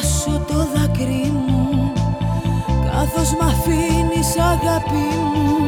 χάσω το δάκρυ μου Καθώς μ' αφήνεις αγάπη μου.